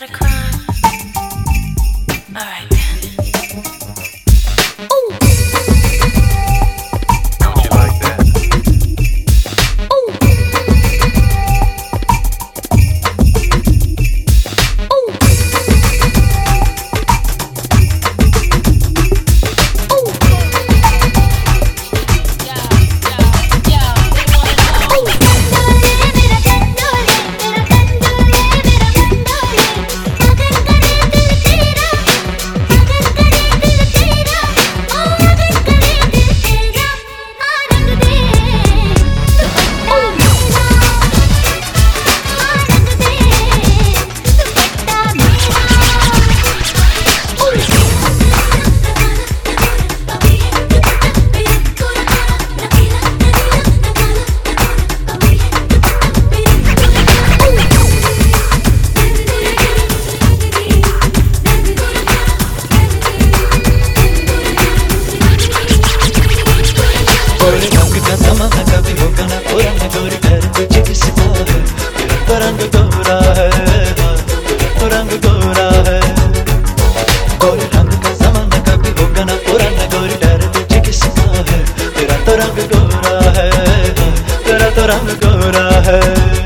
not a crime. रंग गोरा है।